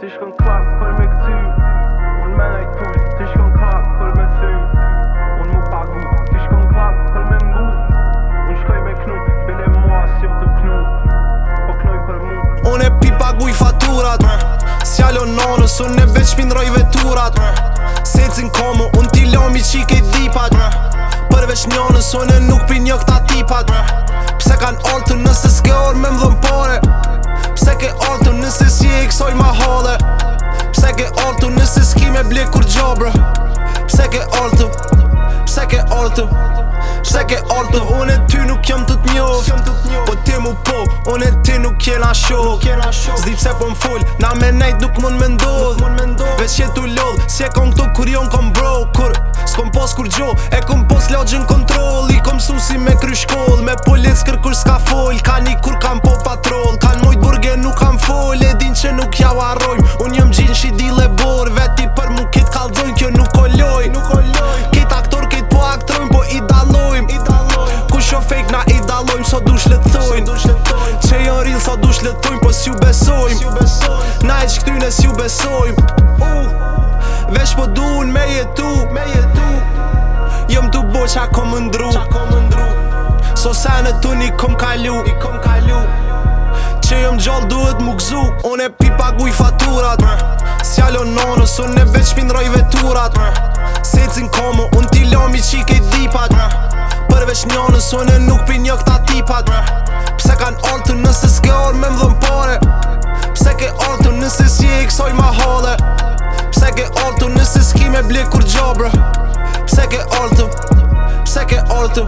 Слишком класс, промикс fjallon nono Su ne veç min veturat Se cin komo, un ti lomi qi ke dhipat Përveç njone, su ne nuk pi një këta tipat Pse kan altu nëse s'ke orë me mdhëm pare Pse ke altu nëse si e iksoj ma hodhe Pse ke altu nëse s'ki me blikur gjobre Pse ke altu nëse s'ki me blikur gjobre Pse ke altë Pse ke altë Unë e ty nuk jam të t'njof Po ti mu po Unë e ty nuk kjela shok Zdi pse po m'full Na me nejt nuk mund me ndodh Ves që t'u lodh Si e kom këto kur jon kom bro Kur s'kom pos kur gjo E kom pos lodgjën kontrol I kom su si me kry shkoll Me polic kër kur s'ka fol Ka një kur kam po patrol Kan mojt burge nuk kam fol E din që nuk jau arro besojm Na e shkëtry në si u besojm Vesh po duhen me jetu Jëm tu bo qa kom ndru So sa në tu një kom kalu Që jëm gjall duhet mu gzu One pipa guj faturat Sjallon nono, su ne veç pin roj veturat Se cin komo, unë ti lomi qike i dipat Përveç njone, su ne nuk pin jo këta tipat Pse kan altu nëse s'gjall Pse ke oltëm Pse ke oltëm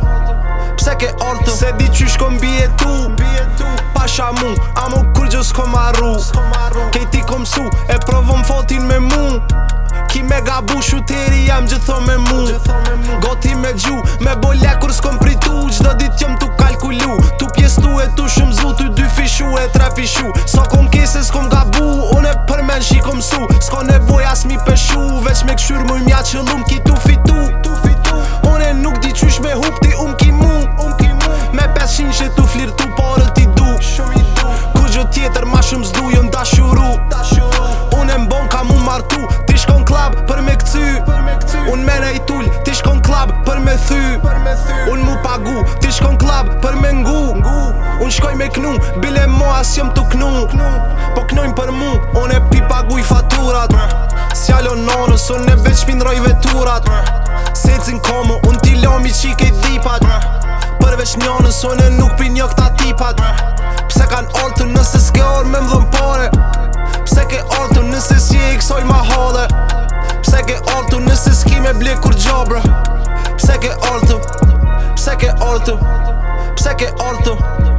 Pse ke oltëm Se di që shkom bje tu Pasha mu Amo kur gjo s'ko marru Kejti kom su E provo m'fotin me mu Ki me gabu shuteri jam gjitho me mu Goti me gju Me bolja kur s'kom pritu Gjdo dit jem t'u kalkulu Tu pjestu e tu zu Tu dy fishu e tre fishu So kom kese s'kom gabu men shiko mësu Sko nevoj as mi peshu Veç me këshur mu i mja që lum ki tu fitu Une nuk di qysh me hup ti um ki mu um Me 500 që tu fitu me knu Bile mo as jem të knu Po knojnë për mu On e pi pagu faturat Sjallon nonës One ne veç pindroj veturat Se cin komo Un ti lomi qike i thipat Përveç njonës One ne nuk pin jo këta tipat Pse kan altu nëse s'ke orë me mdhën pare Pse ke altu nëse si e i kësoj ma hodhe Pse ke altu nëse s'ki me ble kur gjobre Pse ke Pse ke altu Pse ke altu Pse ke altu